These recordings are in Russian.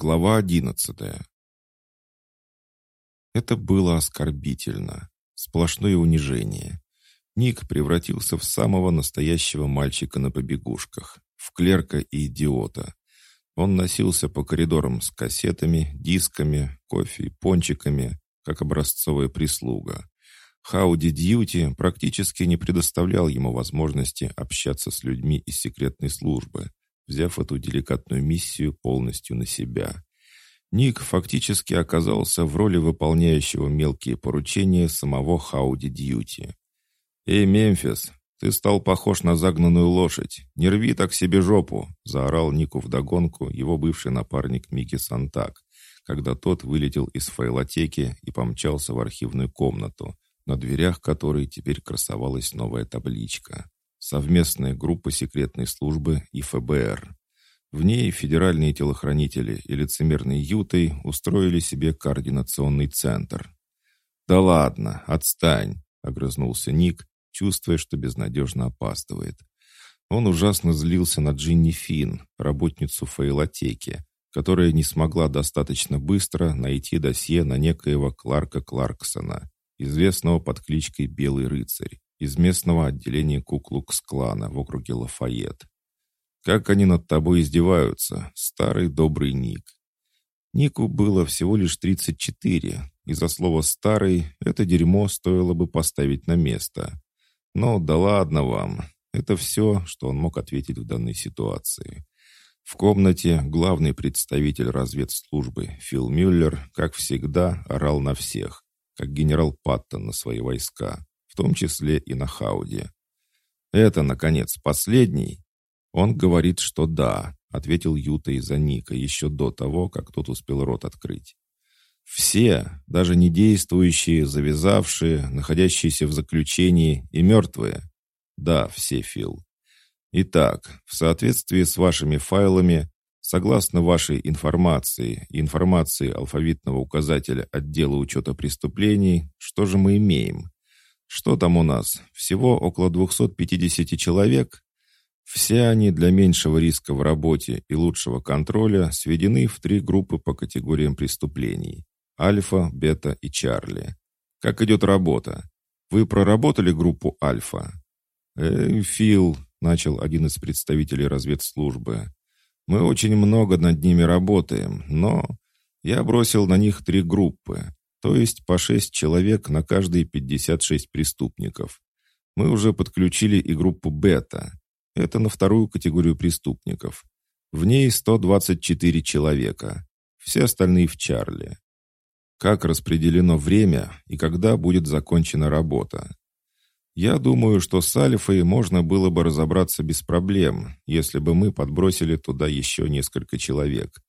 Глава одиннадцатая. Это было оскорбительно. Сплошное унижение. Ник превратился в самого настоящего мальчика на побегушках, в клерка и идиота. Он носился по коридорам с кассетами, дисками, кофе и пончиками, как образцовая прислуга. Хауди Дьюти практически не предоставлял ему возможности общаться с людьми из секретной службы, взяв эту деликатную миссию полностью на себя. Ник фактически оказался в роли выполняющего мелкие поручения самого Хауди Дьюти. «Эй, Мемфис, ты стал похож на загнанную лошадь. Не рви так себе жопу!» — заорал Нику вдогонку его бывший напарник Микки Сантак, когда тот вылетел из файлотеки и помчался в архивную комнату, на дверях которой теперь красовалась новая табличка. Совместная группа секретной службы и ФБР. В ней федеральные телохранители и лицемерные ютой устроили себе координационный центр. «Да ладно, отстань!» — огрызнулся Ник, чувствуя, что безнадежно опаздывает. Он ужасно злился на Джинни Финн, работницу фейлотеки, которая не смогла достаточно быстро найти досье на некоего Кларка Кларксона, известного под кличкой Белый рыцарь, из местного отделения Куклукс-клана в округе Лафайет. Как они над тобой издеваются, старый добрый Ник. Нику было всего лишь 34, и за слово «старый» это дерьмо стоило бы поставить на место. Но да ладно вам, это все, что он мог ответить в данной ситуации. В комнате главный представитель разведслужбы Фил Мюллер, как всегда, орал на всех, как генерал Паттон на свои войска, том числе и на Хауде. «Это, наконец, последний?» «Он говорит, что да», — ответил Юта из-за Ника еще до того, как тот успел рот открыть. «Все, даже не действующие, завязавшие, находящиеся в заключении и мертвые?» «Да, все, Фил». «Итак, в соответствии с вашими файлами, Согласно вашей информации и информации алфавитного указателя отдела учета преступлений, что же мы имеем? Что там у нас? Всего около 250 человек? Все они для меньшего риска в работе и лучшего контроля сведены в три группы по категориям преступлений. Альфа, Бета и Чарли. Как идет работа? Вы проработали группу Альфа? «Э, Фил», — начал один из представителей разведслужбы, мы очень много над ними работаем, но я бросил на них три группы, то есть по шесть человек на каждые 56 преступников. Мы уже подключили и группу «Бета». Это на вторую категорию преступников. В ней 124 человека. Все остальные в Чарли. Как распределено время и когда будет закончена работа? Я думаю, что с Альфой можно было бы разобраться без проблем, если бы мы подбросили туда еще несколько человек.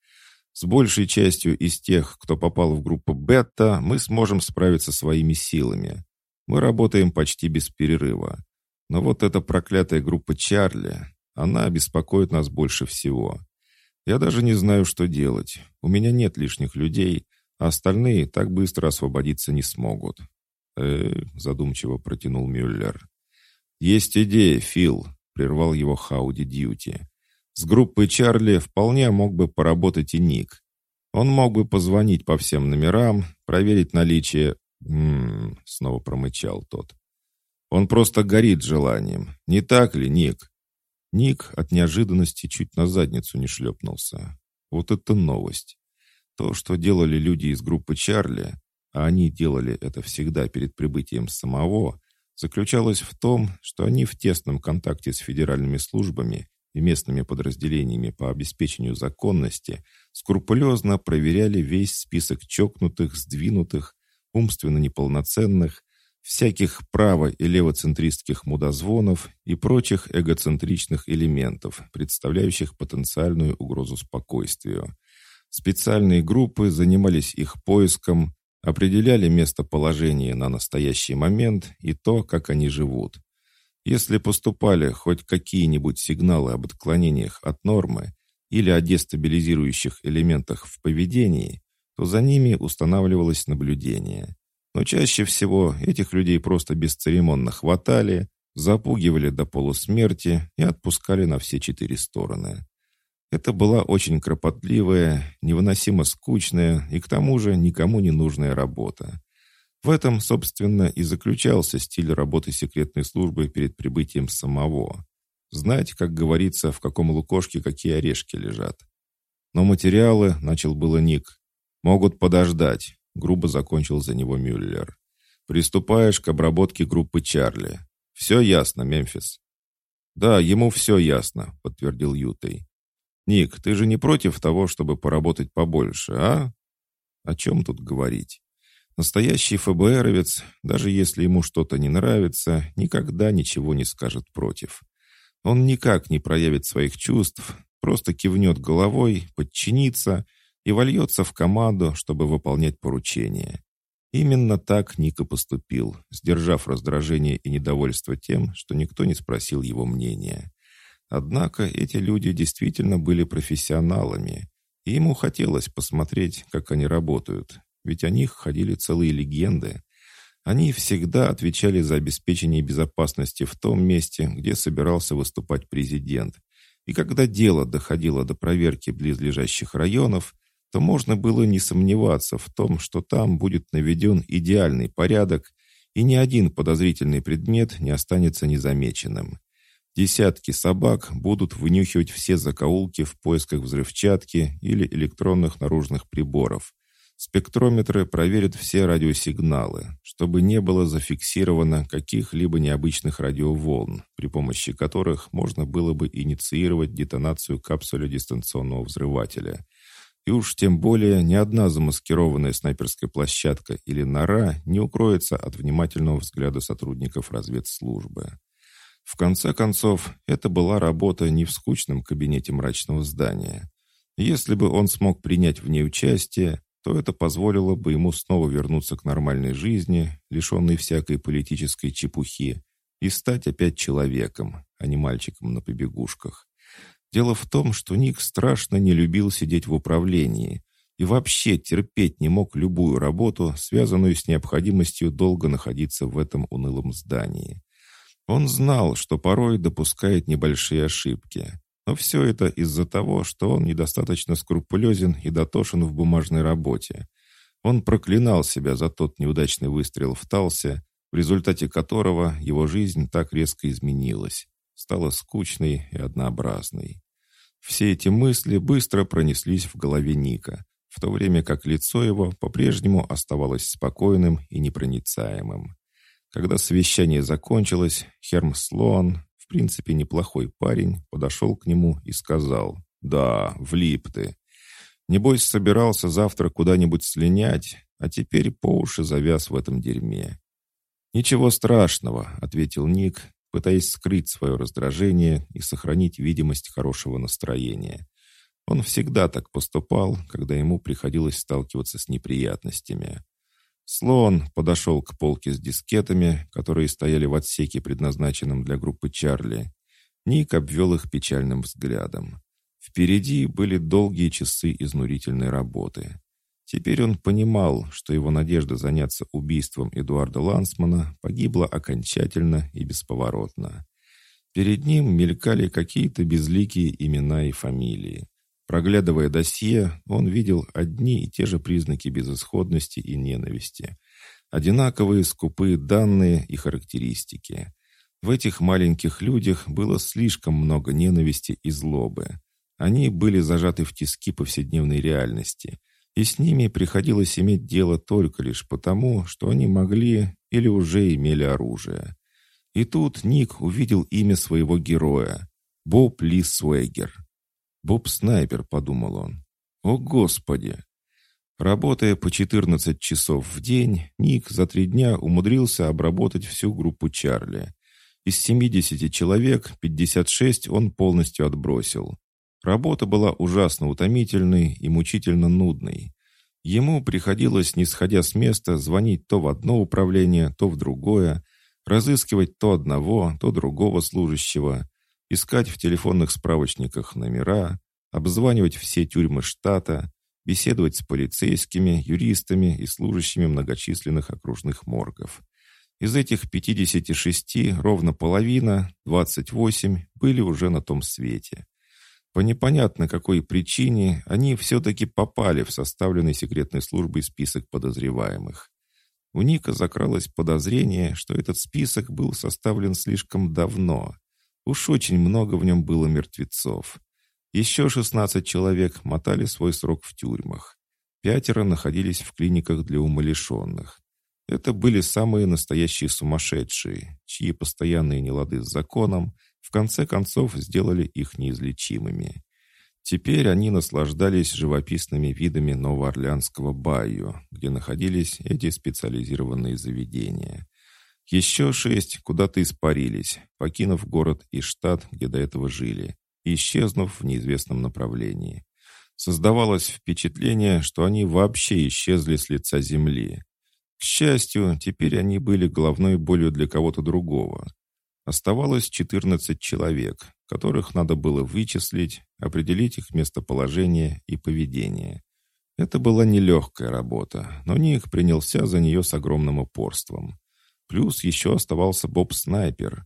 С большей частью из тех, кто попал в группу Бета, мы сможем справиться своими силами. Мы работаем почти без перерыва. Но вот эта проклятая группа Чарли, она беспокоит нас больше всего. Я даже не знаю, что делать. У меня нет лишних людей, а остальные так быстро освободиться не смогут э задумчиво протянул Мюллер. «Есть идея, Фил», — прервал его Хауди Дьюти. «С группой Чарли вполне мог бы поработать и Ник. Он мог бы позвонить по всем номерам, проверить наличие...» Снова промычал тот. «Он просто горит желанием. Не так ли, Ник?» Ник от неожиданности чуть на задницу не шлепнулся. Вот это новость. То, что делали люди из группы Чарли, а они делали это всегда перед прибытием самого, заключалось в том, что они в тесном контакте с федеральными службами и местными подразделениями по обеспечению законности скрупулезно проверяли весь список чокнутых, сдвинутых, умственно неполноценных, всяких право- и левоцентристских мудозвонов и прочих эгоцентричных элементов, представляющих потенциальную угрозу спокойствию. Специальные группы занимались их поиском, определяли местоположение на настоящий момент и то, как они живут. Если поступали хоть какие-нибудь сигналы об отклонениях от нормы или о дестабилизирующих элементах в поведении, то за ними устанавливалось наблюдение. Но чаще всего этих людей просто бесцеремонно хватали, запугивали до полусмерти и отпускали на все четыре стороны. Это была очень кропотливая, невыносимо скучная и к тому же никому не нужная работа. В этом, собственно, и заключался стиль работы секретной службы перед прибытием самого. Знать, как говорится, в каком лукошке какие орешки лежат. Но материалы, начал было Ник, могут подождать, грубо закончил за него Мюллер. Приступаешь к обработке группы Чарли. Все ясно, Мемфис. Да, ему все ясно, подтвердил Ютей. «Ник, ты же не против того, чтобы поработать побольше, а?» «О чем тут говорить?» Настоящий ФБРовец, даже если ему что-то не нравится, никогда ничего не скажет против. Он никак не проявит своих чувств, просто кивнет головой, подчинится и вольется в команду, чтобы выполнять поручения. Именно так Ника поступил, сдержав раздражение и недовольство тем, что никто не спросил его мнения. Однако эти люди действительно были профессионалами, и ему хотелось посмотреть, как они работают, ведь о них ходили целые легенды. Они всегда отвечали за обеспечение безопасности в том месте, где собирался выступать президент. И когда дело доходило до проверки близлежащих районов, то можно было не сомневаться в том, что там будет наведен идеальный порядок, и ни один подозрительный предмет не останется незамеченным. Десятки собак будут вынюхивать все закоулки в поисках взрывчатки или электронных наружных приборов. Спектрометры проверят все радиосигналы, чтобы не было зафиксировано каких-либо необычных радиоволн, при помощи которых можно было бы инициировать детонацию капсуля дистанционного взрывателя. И уж тем более ни одна замаскированная снайперская площадка или нора не укроется от внимательного взгляда сотрудников разведслужбы. В конце концов, это была работа не в скучном кабинете мрачного здания. Если бы он смог принять в ней участие, то это позволило бы ему снова вернуться к нормальной жизни, лишенной всякой политической чепухи, и стать опять человеком, а не мальчиком на побегушках. Дело в том, что Ник страшно не любил сидеть в управлении и вообще терпеть не мог любую работу, связанную с необходимостью долго находиться в этом унылом здании. Он знал, что порой допускает небольшие ошибки. Но все это из-за того, что он недостаточно скрупулезен и дотошен в бумажной работе. Он проклинал себя за тот неудачный выстрел в Талсе, в результате которого его жизнь так резко изменилась, стала скучной и однообразной. Все эти мысли быстро пронеслись в голове Ника, в то время как лицо его по-прежнему оставалось спокойным и непроницаемым. Когда совещание закончилось, Херм Слоан, принципе неплохой парень, подошел к нему и сказал, «Да, влип ты. Небось, собирался завтра куда-нибудь слинять, а теперь по уши завяз в этом дерьме». «Ничего страшного», — ответил Ник, пытаясь скрыть свое раздражение и сохранить видимость хорошего настроения. Он всегда так поступал, когда ему приходилось сталкиваться с неприятностями. Слон подошел к полке с дискетами, которые стояли в отсеке, предназначенном для группы Чарли. Ник обвел их печальным взглядом. Впереди были долгие часы изнурительной работы. Теперь он понимал, что его надежда заняться убийством Эдуарда Лансмана погибла окончательно и бесповоротно. Перед ним мелькали какие-то безликие имена и фамилии. Проглядывая досье, он видел одни и те же признаки безысходности и ненависти. Одинаковые скупые данные и характеристики. В этих маленьких людях было слишком много ненависти и злобы. Они были зажаты в тиски повседневной реальности, и с ними приходилось иметь дело только лишь потому, что они могли или уже имели оружие. И тут Ник увидел имя своего героя — Боб Ли Суэгер. «Боб-снайпер», — подумал он. «О, Господи!» Работая по 14 часов в день, Ник за три дня умудрился обработать всю группу Чарли. Из 70 человек 56 он полностью отбросил. Работа была ужасно утомительной и мучительно нудной. Ему приходилось, не сходя с места, звонить то в одно управление, то в другое, разыскивать то одного, то другого служащего, искать в телефонных справочниках номера, обзванивать все тюрьмы штата, беседовать с полицейскими, юристами и служащими многочисленных окружных моргов. Из этих 56 ровно половина, 28, были уже на том свете. По непонятно какой причине они все-таки попали в составленный секретной службой список подозреваемых. У Ника закралось подозрение, что этот список был составлен слишком давно. Уж очень много в нем было мертвецов. Еще 16 человек мотали свой срок в тюрьмах. Пятеро находились в клиниках для умалишенных. Это были самые настоящие сумасшедшие, чьи постоянные нелады с законом в конце концов сделали их неизлечимыми. Теперь они наслаждались живописными видами Новоорлеанского байо, где находились эти специализированные заведения. Еще шесть куда-то испарились, покинув город и штат, где до этого жили, исчезнув в неизвестном направлении. Создавалось впечатление, что они вообще исчезли с лица земли. К счастью, теперь они были головной болью для кого-то другого. Оставалось 14 человек, которых надо было вычислить, определить их местоположение и поведение. Это была нелегкая работа, но Ник принялся за нее с огромным упорством. Плюс еще оставался Боб-снайпер.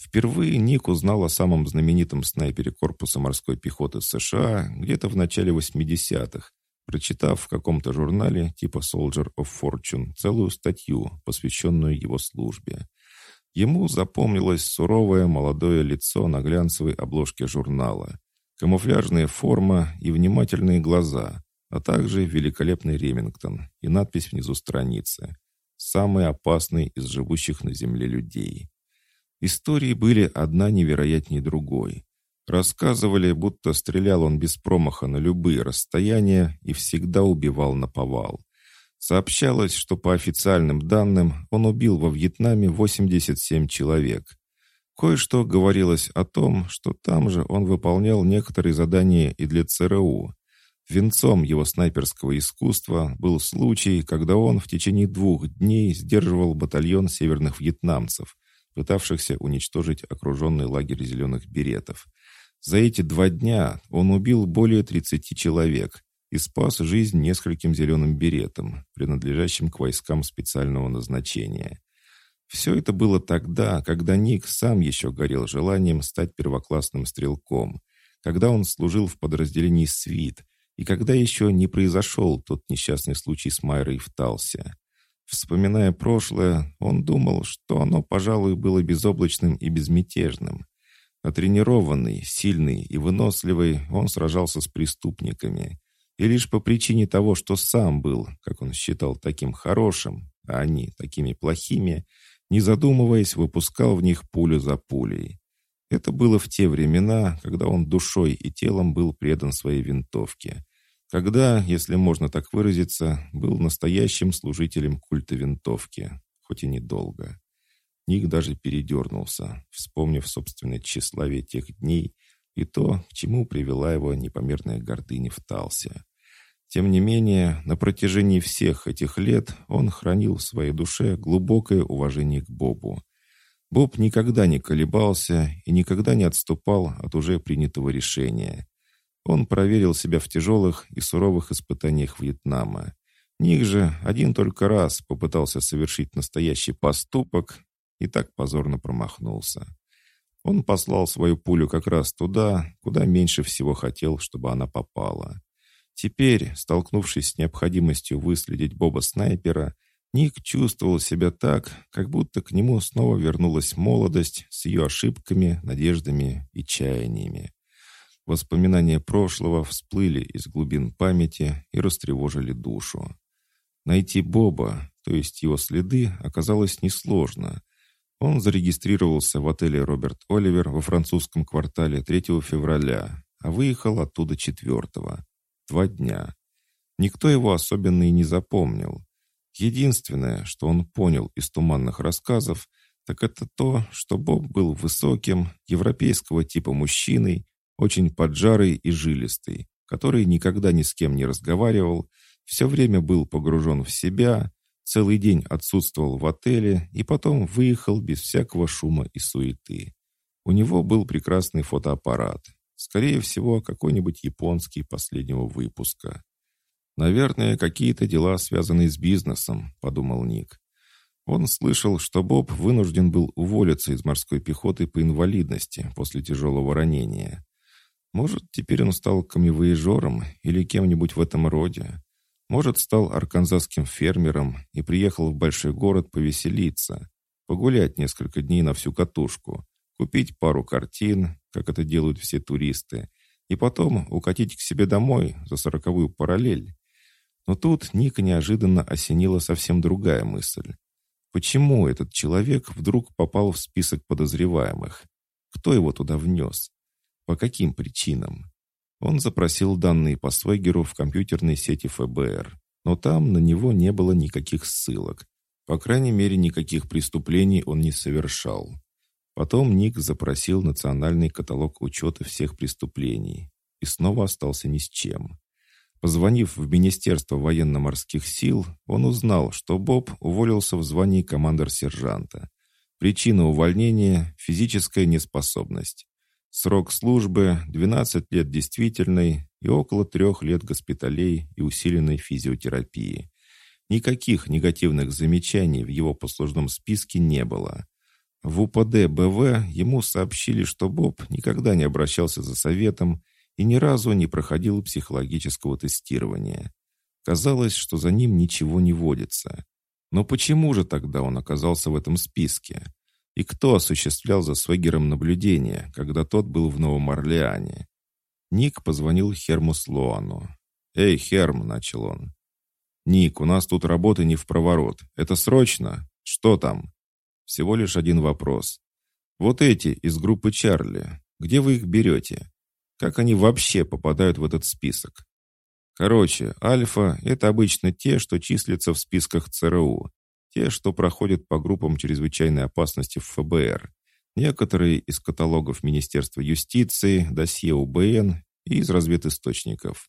Впервые Ник узнал о самом знаменитом снайпере корпуса морской пехоты США где-то в начале 80-х, прочитав в каком-то журнале типа Soldier of Fortune целую статью, посвященную его службе. Ему запомнилось суровое молодое лицо на глянцевой обложке журнала, камуфляжная форма и внимательные глаза, а также великолепный Ремингтон и надпись внизу страницы «Самый опасный из живущих на Земле людей». Истории были одна невероятнее другой. Рассказывали, будто стрелял он без промаха на любые расстояния и всегда убивал на повал. Сообщалось, что по официальным данным он убил во Вьетнаме 87 человек. Кое-что говорилось о том, что там же он выполнял некоторые задания и для ЦРУ. Венцом его снайперского искусства был случай, когда он в течение двух дней сдерживал батальон северных вьетнамцев, пытавшихся уничтожить окруженный лагерь зеленых беретов. За эти два дня он убил более 30 человек, и спас жизнь нескольким зеленым беретам, принадлежащим к войскам специального назначения. Все это было тогда, когда Ник сам еще горел желанием стать первоклассным стрелком, когда он служил в подразделении «Свит», и когда еще не произошел тот несчастный случай с Майрой в Талсе. Вспоминая прошлое, он думал, что оно, пожалуй, было безоблачным и безмятежным. А тренированный, сильный и выносливый, он сражался с преступниками, и лишь по причине того, что сам был, как он считал, таким хорошим, а они такими плохими, не задумываясь, выпускал в них пулю за пулей. Это было в те времена, когда он душой и телом был предан своей винтовке. Когда, если можно так выразиться, был настоящим служителем культа винтовки, хоть и недолго. Ник даже передернулся, вспомнив собственное тщеславие тех дней и то, к чему привела его непомерная гордыня в Талсе. Тем не менее, на протяжении всех этих лет он хранил в своей душе глубокое уважение к Бобу. Боб никогда не колебался и никогда не отступал от уже принятого решения. Он проверил себя в тяжелых и суровых испытаниях Вьетнама. Ник же один только раз попытался совершить настоящий поступок и так позорно промахнулся. Он послал свою пулю как раз туда, куда меньше всего хотел, чтобы она попала. Теперь, столкнувшись с необходимостью выследить Боба-снайпера, Ник чувствовал себя так, как будто к нему снова вернулась молодость с ее ошибками, надеждами и чаяниями. Воспоминания прошлого всплыли из глубин памяти и растревожили душу. Найти Боба, то есть его следы, оказалось несложно — он зарегистрировался в отеле «Роберт Оливер» во французском квартале 3 февраля, а выехал оттуда 4 Два дня. Никто его особенно и не запомнил. Единственное, что он понял из туманных рассказов, так это то, что Боб был высоким, европейского типа мужчиной, очень поджарый и жилистый, который никогда ни с кем не разговаривал, все время был погружен в себя, Целый день отсутствовал в отеле и потом выехал без всякого шума и суеты. У него был прекрасный фотоаппарат. Скорее всего, какой-нибудь японский последнего выпуска. «Наверное, какие-то дела, связанные с бизнесом», — подумал Ник. Он слышал, что Боб вынужден был уволиться из морской пехоты по инвалидности после тяжелого ранения. Может, теперь он стал камевоежором или кем-нибудь в этом роде. Может, стал арканзасским фермером и приехал в большой город повеселиться, погулять несколько дней на всю катушку, купить пару картин, как это делают все туристы, и потом укатить к себе домой за сороковую параллель. Но тут Ника неожиданно осенила совсем другая мысль. Почему этот человек вдруг попал в список подозреваемых? Кто его туда внес? По каким причинам? Он запросил данные по Свегеру в компьютерной сети ФБР, но там на него не было никаких ссылок. По крайней мере, никаких преступлений он не совершал. Потом Ник запросил национальный каталог учета всех преступлений и снова остался ни с чем. Позвонив в Министерство военно-морских сил, он узнал, что Боб уволился в звании командор-сержанта. Причина увольнения – физическая неспособность. Срок службы – 12 лет действительной и около трех лет госпиталей и усиленной физиотерапии. Никаких негативных замечаний в его послужном списке не было. В УПД БВ ему сообщили, что Боб никогда не обращался за советом и ни разу не проходил психологического тестирования. Казалось, что за ним ничего не водится. Но почему же тогда он оказался в этом списке? И кто осуществлял за Свегером наблюдение, когда тот был в Новом Орлеане? Ник позвонил Херму Слоану. «Эй, Херм», — начал он. «Ник, у нас тут работа не в проворот. Это срочно? Что там?» «Всего лишь один вопрос. Вот эти из группы Чарли. Где вы их берете? Как они вообще попадают в этот список? Короче, альфа — это обычно те, что числятся в списках ЦРУ, те, что проходят по группам чрезвычайной опасности в ФБР, некоторые из каталогов Министерства юстиции, досье УБН и из разведисточников.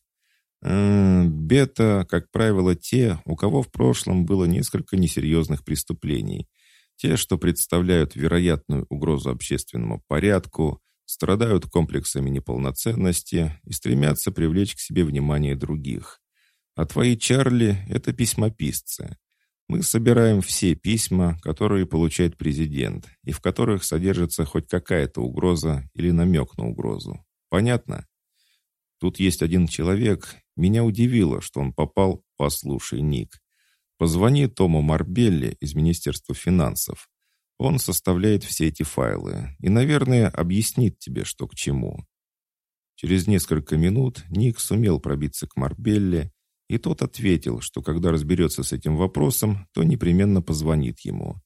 Бета, как правило, те, у кого в прошлом было несколько несерьезных преступлений, те, что представляют вероятную угрозу общественному порядку, страдают комплексами неполноценности и стремятся привлечь к себе внимание других. А твои Чарли — это письмописцы. Мы собираем все письма, которые получает президент, и в которых содержится хоть какая-то угроза или намек на угрозу. Понятно? Тут есть один человек. Меня удивило, что он попал «Послушай, Ник». Позвони Тому Марбелли из Министерства финансов. Он составляет все эти файлы и, наверное, объяснит тебе, что к чему. Через несколько минут Ник сумел пробиться к Марбелле, и тот ответил, что когда разберется с этим вопросом, то непременно позвонит ему.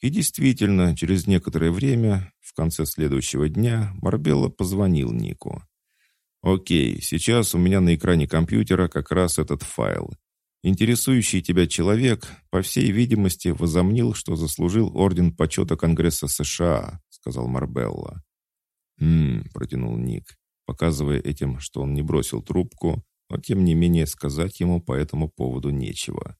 И действительно, через некоторое время, в конце следующего дня, Марбелла позвонил Нику. «Окей, сейчас у меня на экране компьютера как раз этот файл. Интересующий тебя человек, по всей видимости, возомнил, что заслужил орден почета Конгресса США», — сказал Марбелла. «Хм», — протянул Ник, показывая этим, что он не бросил трубку, но тем не менее сказать ему по этому поводу нечего.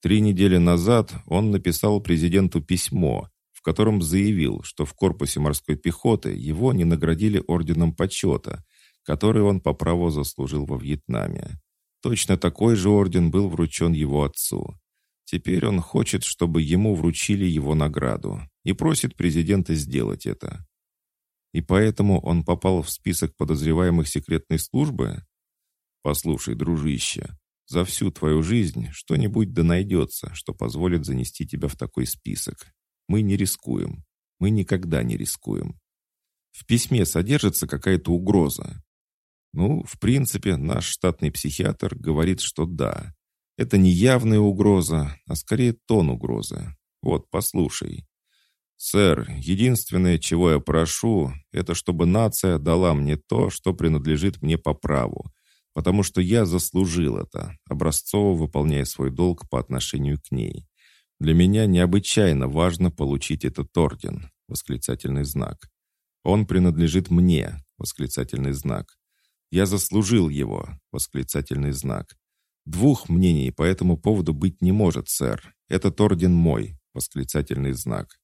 Три недели назад он написал президенту письмо, в котором заявил, что в корпусе морской пехоты его не наградили орденом почета, который он по праву заслужил во Вьетнаме. Точно такой же орден был вручен его отцу. Теперь он хочет, чтобы ему вручили его награду и просит президента сделать это. И поэтому он попал в список подозреваемых секретной службы? Послушай, дружище, за всю твою жизнь что-нибудь да найдется, что позволит занести тебя в такой список. Мы не рискуем. Мы никогда не рискуем. В письме содержится какая-то угроза. Ну, в принципе, наш штатный психиатр говорит, что да. Это не явная угроза, а скорее тон угрозы. Вот, послушай. «Сэр, единственное, чего я прошу, это чтобы нация дала мне то, что принадлежит мне по праву, потому что я заслужил это, образцово выполняя свой долг по отношению к ней. Для меня необычайно важно получить этот орден, восклицательный знак. Он принадлежит мне, восклицательный знак. Я заслужил его, восклицательный знак. Двух мнений по этому поводу быть не может, сэр. Этот орден мой, восклицательный знак.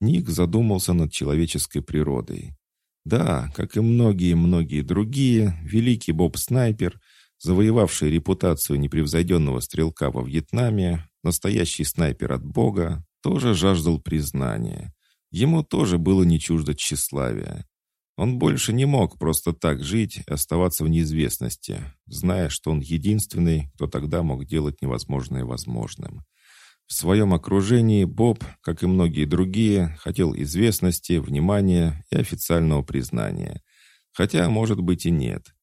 Ник задумался над человеческой природой. Да, как и многие-многие другие, великий Боб-снайпер, завоевавший репутацию непревзойденного стрелка во Вьетнаме, настоящий снайпер от Бога, тоже жаждал признания. Ему тоже было не чуждо тщеславия. Он больше не мог просто так жить и оставаться в неизвестности, зная, что он единственный, кто тогда мог делать невозможное возможным. В своем окружении Боб, как и многие другие, хотел известности, внимания и официального признания. Хотя, может быть, и нет.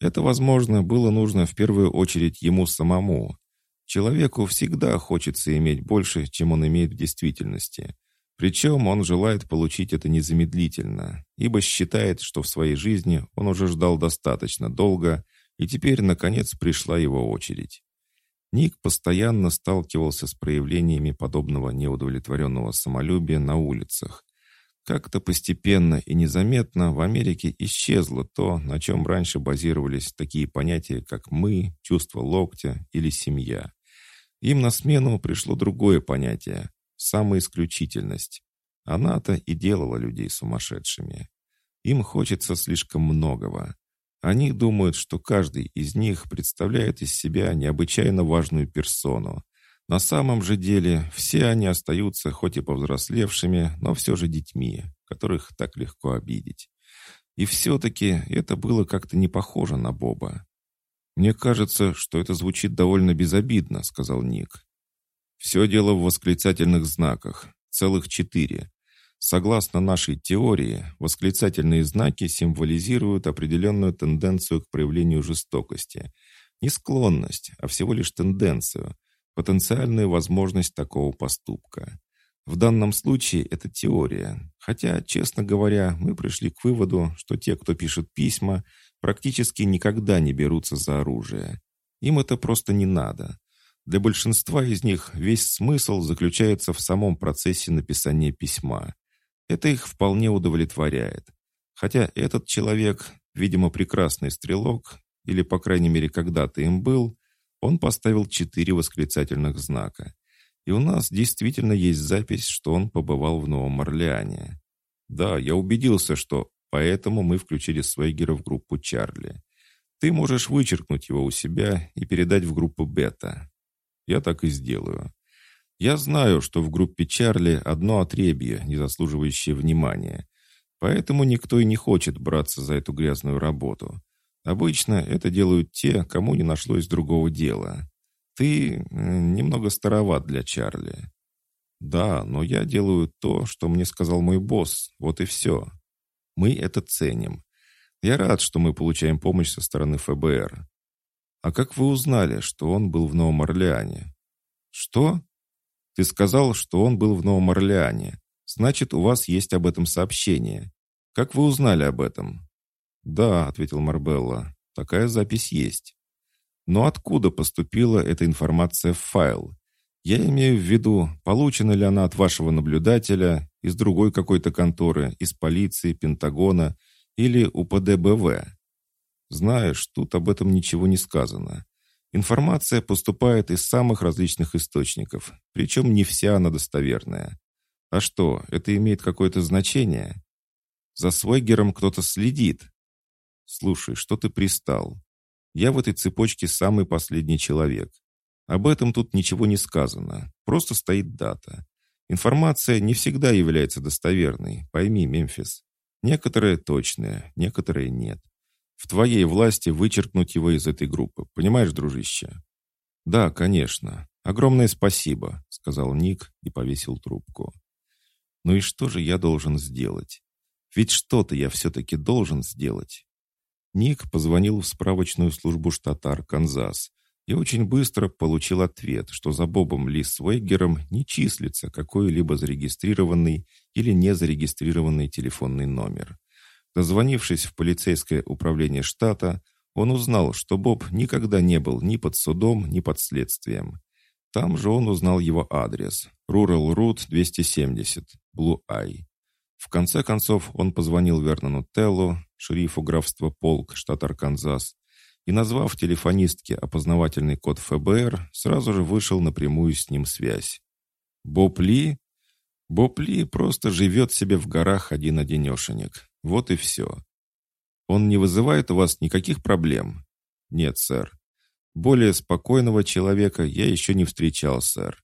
Это, возможно, было нужно в первую очередь ему самому. Человеку всегда хочется иметь больше, чем он имеет в действительности. Причем он желает получить это незамедлительно, ибо считает, что в своей жизни он уже ждал достаточно долго, и теперь, наконец, пришла его очередь. Ник постоянно сталкивался с проявлениями подобного неудовлетворенного самолюбия на улицах. Как-то постепенно и незаметно в Америке исчезло то, на чем раньше базировались такие понятия, как «мы», «чувство локтя» или «семья». Им на смену пришло другое понятие – самоисключительность. Она-то и делала людей сумасшедшими. Им хочется слишком многого. Они думают, что каждый из них представляет из себя необычайно важную персону. На самом же деле все они остаются хоть и повзрослевшими, но все же детьми, которых так легко обидеть. И все-таки это было как-то не похоже на Боба. «Мне кажется, что это звучит довольно безобидно», — сказал Ник. «Все дело в восклицательных знаках. Целых четыре. Согласно нашей теории, восклицательные знаки символизируют определенную тенденцию к проявлению жестокости. Не склонность, а всего лишь тенденцию, потенциальную возможность такого поступка. В данном случае это теория, хотя, честно говоря, мы пришли к выводу, что те, кто пишет письма, практически никогда не берутся за оружие. Им это просто не надо. Для большинства из них весь смысл заключается в самом процессе написания письма. Это их вполне удовлетворяет. Хотя этот человек, видимо, прекрасный стрелок, или, по крайней мере, когда-то им был, он поставил четыре восклицательных знака. И у нас действительно есть запись, что он побывал в Новом Орлеане. Да, я убедился, что поэтому мы включили Свейгера в группу Чарли. Ты можешь вычеркнуть его у себя и передать в группу Бета. Я так и сделаю. Я знаю, что в группе Чарли одно отребье, не заслуживающее внимания. Поэтому никто и не хочет браться за эту грязную работу. Обычно это делают те, кому не нашлось другого дела. Ты э, немного староват для Чарли. Да, но я делаю то, что мне сказал мой босс. Вот и все. Мы это ценим. Я рад, что мы получаем помощь со стороны ФБР. А как вы узнали, что он был в Новом Орлеане? Что? Ты сказал, что он был в Новом Орлеане. Значит, у вас есть об этом сообщение. Как вы узнали об этом?» «Да», — ответил Марбелла, — «такая запись есть». «Но откуда поступила эта информация в файл? Я имею в виду, получена ли она от вашего наблюдателя, из другой какой-то конторы, из полиции, Пентагона или УПД-БВ?» «Знаешь, тут об этом ничего не сказано. Информация поступает из самых различных источников, причем не вся она достоверная. А что, это имеет какое-то значение? За Свойгером кто-то следит. Слушай, что ты пристал? Я в этой цепочке самый последний человек. Об этом тут ничего не сказано, просто стоит дата. Информация не всегда является достоверной, пойми, Мемфис. Некоторые точные, некоторые нет. В твоей власти вычеркнуть его из этой группы. Понимаешь, дружище?» «Да, конечно. Огромное спасибо», — сказал Ник и повесил трубку. «Ну и что же я должен сделать? Ведь что-то я все-таки должен сделать». Ник позвонил в справочную службу штата Арканзас и очень быстро получил ответ, что за Бобом Ли Свейгером не числится какой-либо зарегистрированный или незарегистрированный телефонный номер. Дозвонившись в полицейское управление штата, он узнал, что Боб никогда не был ни под судом, ни под следствием. Там же он узнал его адрес – Rural Route 270, Blue Eye. В конце концов он позвонил Вернону Теллу, шерифу графства Полк, штат Арканзас, и, назвав телефонистке опознавательный код ФБР, сразу же вышел на прямую с ним связь. «Боб Ли?» «Боб Ли просто живет себе в горах один-одинешенек. Вот и все. Он не вызывает у вас никаких проблем? Нет, сэр. Более спокойного человека я еще не встречал, сэр.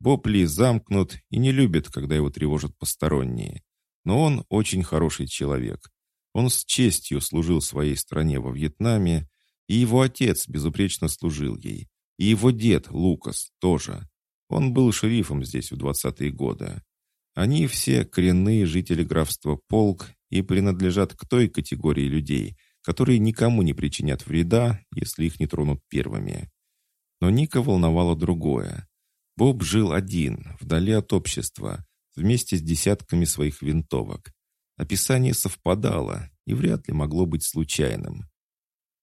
Боб Ли замкнут и не любит, когда его тревожат посторонние. Но он очень хороший человек. Он с честью служил своей стране во Вьетнаме, и его отец безупречно служил ей, и его дед Лукас тоже. Он был шерифом здесь в двадцатые годы. Они все коренные жители графства Полк и принадлежат к той категории людей, которые никому не причинят вреда, если их не тронут первыми. Но Ника волновало другое. Боб жил один, вдали от общества, вместе с десятками своих винтовок. Описание совпадало и вряд ли могло быть случайным.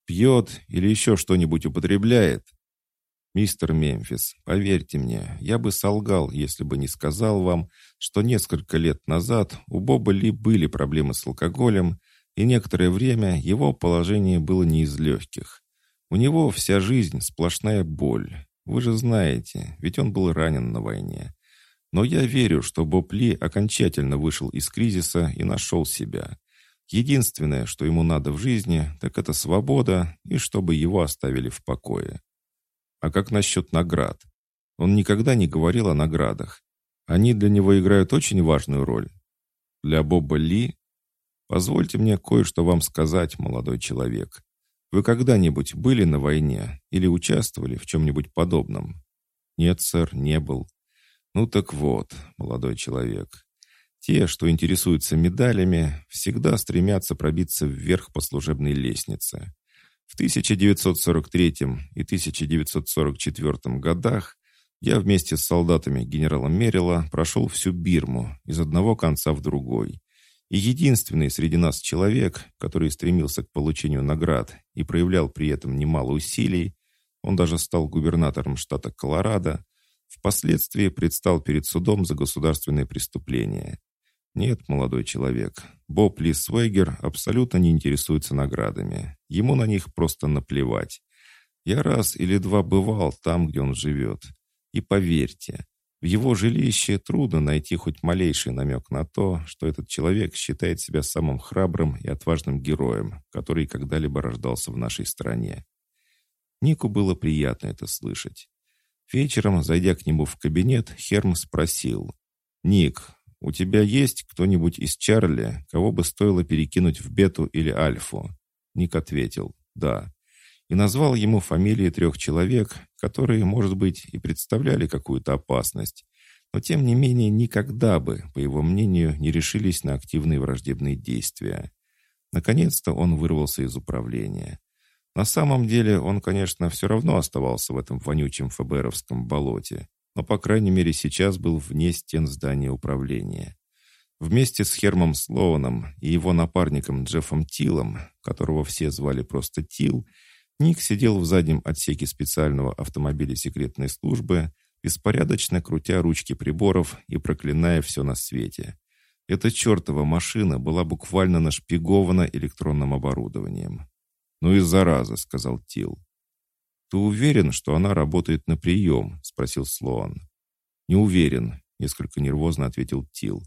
«Пьет или еще что-нибудь употребляет?» «Мистер Мемфис, поверьте мне, я бы солгал, если бы не сказал вам, что несколько лет назад у Боба Ли были проблемы с алкоголем, и некоторое время его положение было не из легких. У него вся жизнь сплошная боль. Вы же знаете, ведь он был ранен на войне. Но я верю, что Боб Ли окончательно вышел из кризиса и нашел себя. Единственное, что ему надо в жизни, так это свобода и чтобы его оставили в покое. А как насчет наград? Он никогда не говорил о наградах. Они для него играют очень важную роль. Для Боба Ли? Позвольте мне кое-что вам сказать, молодой человек. Вы когда-нибудь были на войне или участвовали в чем-нибудь подобном? Нет, сэр, не был. Ну так вот, молодой человек. Те, что интересуются медалями, всегда стремятся пробиться вверх по служебной лестнице. В 1943 и 1944 годах я вместе с солдатами генерала Мерила прошел всю Бирму из одного конца в другой. И единственный среди нас человек, который стремился к получению наград и проявлял при этом немало усилий, он даже стал губернатором штата Колорадо, впоследствии предстал перед судом за государственное преступление. Нет, молодой человек, Боб Ли Свегер абсолютно не интересуется наградами. Ему на них просто наплевать. Я раз или два бывал там, где он живет. И поверьте, в его жилище трудно найти хоть малейший намек на то, что этот человек считает себя самым храбрым и отважным героем, который когда-либо рождался в нашей стране. Нику было приятно это слышать. Вечером, зайдя к нему в кабинет, Херм спросил. «Ник, «У тебя есть кто-нибудь из Чарли, кого бы стоило перекинуть в Бету или Альфу?» Ник ответил «Да». И назвал ему фамилии трех человек, которые, может быть, и представляли какую-то опасность, но тем не менее никогда бы, по его мнению, не решились на активные враждебные действия. Наконец-то он вырвался из управления. На самом деле он, конечно, все равно оставался в этом вонючем ФБРовском болоте, но, по крайней мере, сейчас был вне стен здания управления. Вместе с Хермом Слоуном и его напарником Джеффом Тилом, которого все звали просто Тил, Ник сидел в заднем отсеке специального автомобиля секретной службы, беспорядочно крутя ручки приборов и проклиная все на свете. Эта чертова машина была буквально нашпигована электронным оборудованием. «Ну и зараза», — сказал Тил. «Ты уверен, что она работает на прием?» — спросил Слоан. «Не уверен», — несколько нервозно ответил Тил.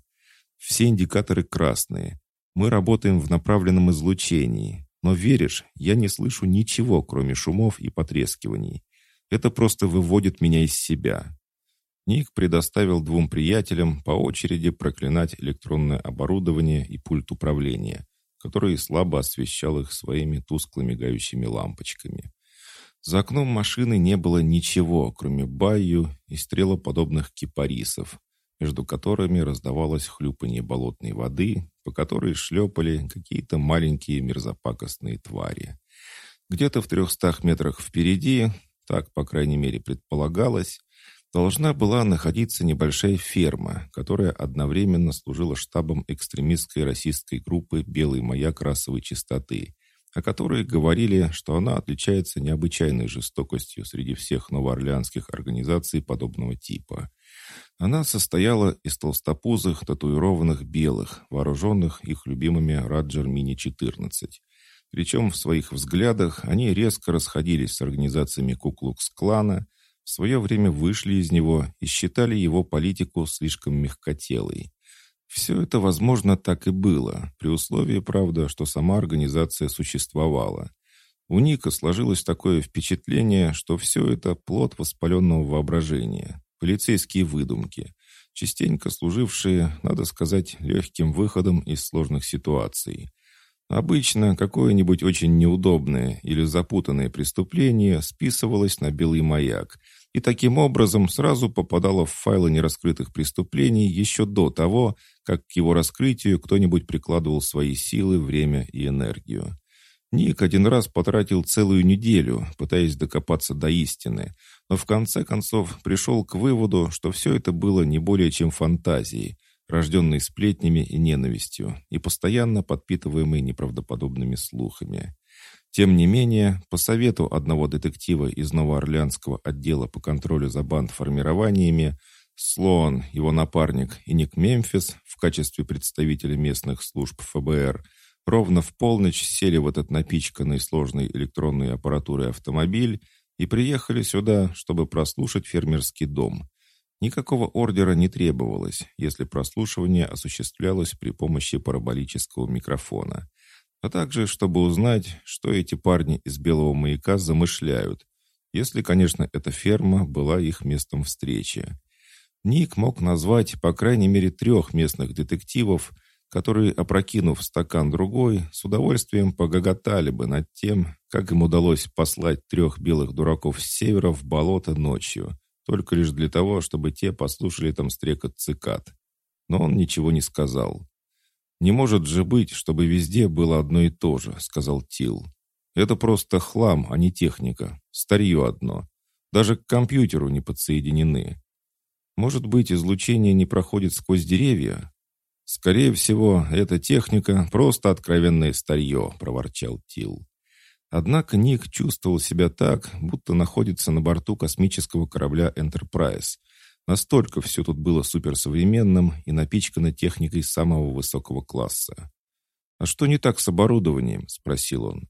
«Все индикаторы красные. Мы работаем в направленном излучении. Но веришь, я не слышу ничего, кроме шумов и потрескиваний. Это просто выводит меня из себя». Ник предоставил двум приятелям по очереди проклинать электронное оборудование и пульт управления, который слабо освещал их своими тускло мигающими лампочками. За окном машины не было ничего, кроме баю и стрелоподобных кипарисов, между которыми раздавалось хлюпанье болотной воды, по которой шлепали какие-то маленькие мерзопакостные твари. Где-то в трехстах метрах впереди, так, по крайней мере, предполагалось, должна была находиться небольшая ферма, которая одновременно служила штабом экстремистской российской группы «Белый маяк расовой чистоты», о которой говорили, что она отличается необычайной жестокостью среди всех новоорлеанских организаций подобного типа. Она состояла из толстопузых, татуированных белых, вооруженных их любимыми Раджер Мини-14. Причем в своих взглядах они резко расходились с организациями Куклукс-клана, в свое время вышли из него и считали его политику слишком мягкотелой. Все это, возможно, так и было, при условии, правда, что сама организация существовала. У Ника сложилось такое впечатление, что все это плод воспаленного воображения, полицейские выдумки, частенько служившие, надо сказать, легким выходом из сложных ситуаций. Обычно какое-нибудь очень неудобное или запутанное преступление списывалось на белый маяк и таким образом сразу попадало в файлы нераскрытых преступлений еще до того, как к его раскрытию кто-нибудь прикладывал свои силы, время и энергию. Ник один раз потратил целую неделю, пытаясь докопаться до истины, но в конце концов пришел к выводу, что все это было не более чем фантазией, рожденный сплетнями и ненавистью, и постоянно подпитываемый неправдоподобными слухами. Тем не менее, по совету одного детектива из Новоорлеанского отдела по контролю за бандформированиями, Слоан, его напарник, и Ник Мемфис в качестве представителя местных служб ФБР ровно в полночь сели в этот напичканный сложной электронной аппаратурой автомобиль и приехали сюда, чтобы прослушать фермерский дом, Никакого ордера не требовалось, если прослушивание осуществлялось при помощи параболического микрофона, а также чтобы узнать, что эти парни из Белого маяка замышляют, если, конечно, эта ферма была их местом встречи. Ник мог назвать по крайней мере трех местных детективов, которые, опрокинув стакан другой, с удовольствием погоготали бы над тем, как им удалось послать трех белых дураков с севера в болото ночью, только лишь для того, чтобы те послушали там стрекот цикад. Но он ничего не сказал. «Не может же быть, чтобы везде было одно и то же», — сказал Тил. «Это просто хлам, а не техника. Старье одно. Даже к компьютеру не подсоединены. Может быть, излучение не проходит сквозь деревья?» «Скорее всего, эта техника — просто откровенное старье», — проворчал Тил. Однако Ник чувствовал себя так, будто находится на борту космического корабля «Энтерпрайз». Настолько все тут было суперсовременным и напичкано техникой самого высокого класса. «А что не так с оборудованием?» – спросил он.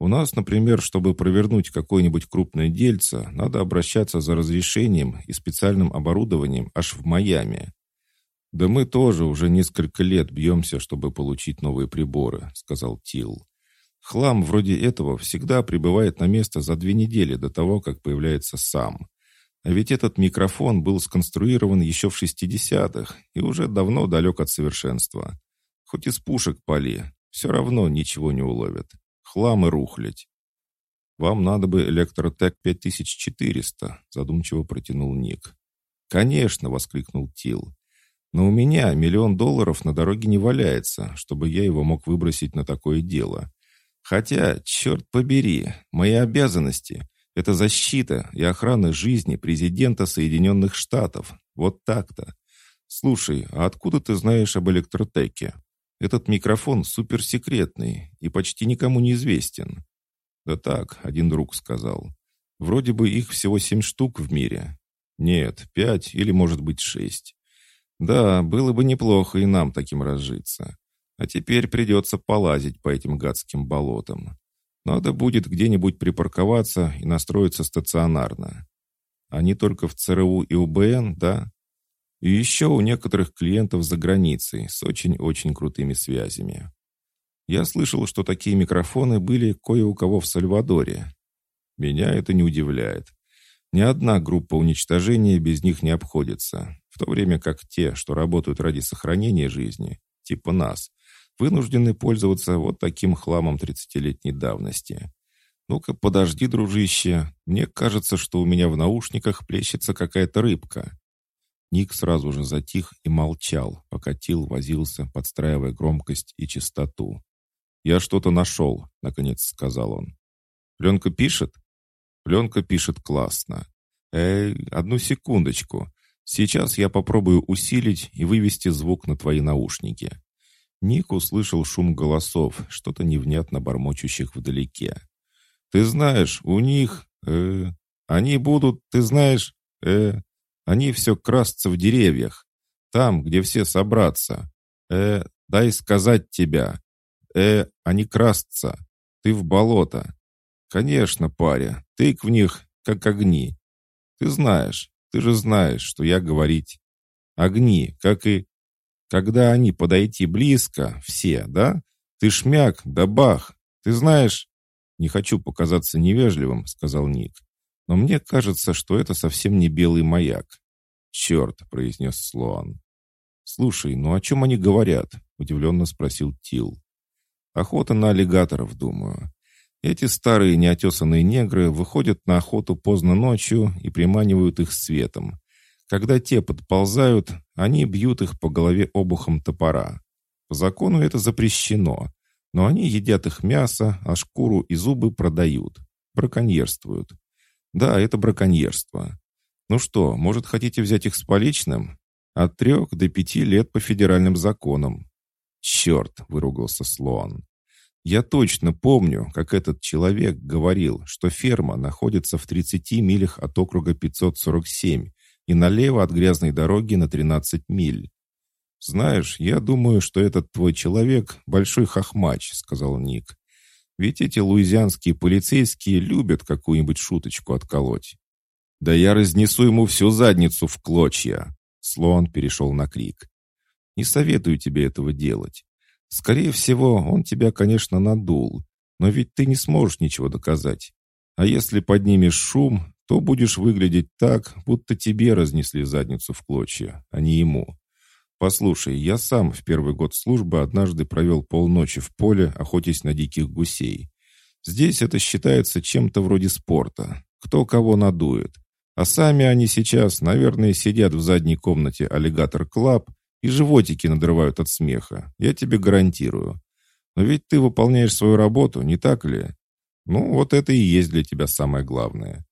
«У нас, например, чтобы провернуть какое-нибудь крупное дельце, надо обращаться за разрешением и специальным оборудованием аж в Майами». «Да мы тоже уже несколько лет бьемся, чтобы получить новые приборы», — сказал Тил. Хлам вроде этого всегда прибывает на место за две недели до того, как появляется сам. А ведь этот микрофон был сконструирован еще в 60-х и уже давно далек от совершенства. Хоть из пушек пали, все равно ничего не уловят. Хлам и рухлядь. «Вам надо бы Электротек 5400», задумчиво протянул Ник. «Конечно!» — воскликнул Тил. «Но у меня миллион долларов на дороге не валяется, чтобы я его мог выбросить на такое дело. Хотя, черт побери, мои обязанности — это защита и охрана жизни президента Соединенных Штатов. Вот так-то. Слушай, а откуда ты знаешь об электротеке? Этот микрофон суперсекретный и почти никому не известен. Да так, один друг сказал. Вроде бы их всего семь штук в мире. Нет, пять или, может быть, шесть. Да, было бы неплохо и нам таким разжиться. А теперь придется полазить по этим гадским болотам. Надо будет где-нибудь припарковаться и настроиться стационарно. Они только в ЦРУ и УБН, да? И еще у некоторых клиентов за границей с очень-очень крутыми связями. Я слышал, что такие микрофоны были кое у кого в Сальвадоре. Меня это не удивляет. Ни одна группа уничтожения без них не обходится, в то время как те, что работают ради сохранения жизни, типа нас, вынуждены пользоваться вот таким хламом тридцатилетней давности. Ну-ка, подожди, дружище. Мне кажется, что у меня в наушниках плещется какая-то рыбка. Ник сразу же затих и молчал, пока Тил возился, подстраивая громкость и частоту. «Я что-то нашел», — наконец сказал он. «Пленка пишет?» «Пленка пишет классно. Эй, одну секундочку. Сейчас я попробую усилить и вывести звук на твои наушники. Ник услышал шум голосов, что-то невнятно бормочущих вдалеке. «Ты знаешь, у них... Э, они будут, ты знаешь... Э, они все красться в деревьях. Там, где все собраться. Э, дай сказать тебя. Э, они красться. Ты в болото. Конечно, паря, тык в них, как огни. Ты знаешь, ты же знаешь, что я говорить. Огни, как и... Когда они подойти близко, все, да? Ты шмяк, да бах. Ты знаешь... Не хочу показаться невежливым, сказал Ник. Но мне кажется, что это совсем не белый маяк. Черт, произнес Слоан. Слушай, ну о чем они говорят? Удивленно спросил Тил. Охота на аллигаторов, думаю. Эти старые неотесанные негры выходят на охоту поздно ночью и приманивают их светом. Когда те подползают, они бьют их по голове обухом топора. По закону это запрещено, но они едят их мясо, а шкуру и зубы продают. Браконьерствуют. Да, это браконьерство. Ну что, может, хотите взять их с поличным? От трех до пяти лет по федеральным законам. Черт, выругался Слоан. Я точно помню, как этот человек говорил, что ферма находится в 30 милях от округа 547 и налево от грязной дороги на 13 миль. «Знаешь, я думаю, что этот твой человек — большой хохмач», — сказал Ник. «Ведь эти луизианские полицейские любят какую-нибудь шуточку отколоть». «Да я разнесу ему всю задницу в клочья!» Слон перешел на крик. «Не советую тебе этого делать. Скорее всего, он тебя, конечно, надул, но ведь ты не сможешь ничего доказать. А если поднимешь шум, то будешь выглядеть так, будто тебе разнесли задницу в клочья, а не ему. Послушай, я сам в первый год службы однажды провел полночи в поле, охотясь на диких гусей. Здесь это считается чем-то вроде спорта. Кто кого надует. А сами они сейчас, наверное, сидят в задней комнате «Аллигатор Клаб» и животики надрывают от смеха. Я тебе гарантирую. Но ведь ты выполняешь свою работу, не так ли? Ну, вот это и есть для тебя самое главное.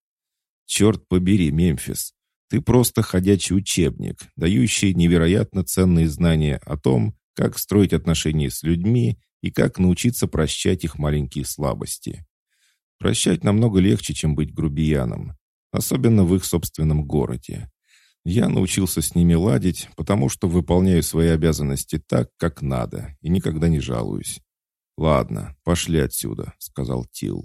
Черт побери, Мемфис. Ты просто ходячий учебник, дающий невероятно ценные знания о том, как строить отношения с людьми и как научиться прощать их маленькие слабости. Прощать намного легче, чем быть грубияном, особенно в их собственном городе. Я научился с ними ладить, потому что выполняю свои обязанности так, как надо, и никогда не жалуюсь. «Ладно, пошли отсюда», — сказал Тил.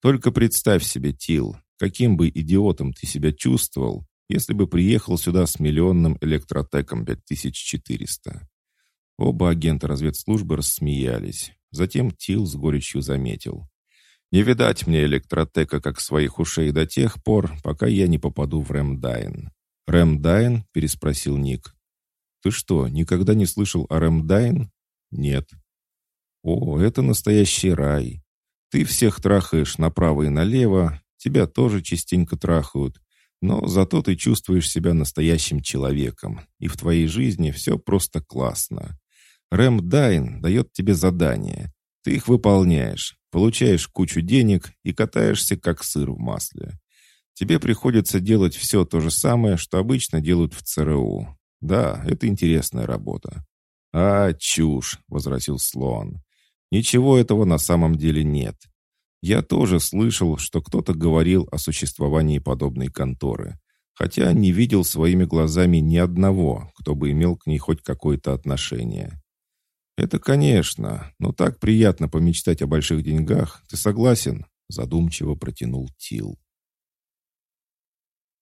«Только представь себе, Тил, каким бы идиотом ты себя чувствовал, если бы приехал сюда с миллионным электротеком 5400». Оба агента разведслужбы рассмеялись. Затем Тил с горечью заметил. «Не видать мне электротека как своих ушей до тех пор, пока я не попаду в Рэмдайн. «Рэм Дайн?» — переспросил Ник. «Ты что, никогда не слышал о Рэм Дайн?» «Нет». «О, это настоящий рай. Ты всех трахаешь направо и налево, тебя тоже частенько трахают, но зато ты чувствуешь себя настоящим человеком, и в твоей жизни все просто классно. Рэм Дайн дает тебе задания. Ты их выполняешь, получаешь кучу денег и катаешься как сыр в масле. Тебе приходится делать все то же самое, что обычно делают в ЦРУ. Да, это интересная работа. «А, чушь!» — возразил Слоан. «Ничего этого на самом деле нет. Я тоже слышал, что кто-то говорил о существовании подобной конторы, хотя не видел своими глазами ни одного, кто бы имел к ней хоть какое-то отношение. Это, конечно, но так приятно помечтать о больших деньгах. Ты согласен?» Задумчиво протянул Тил.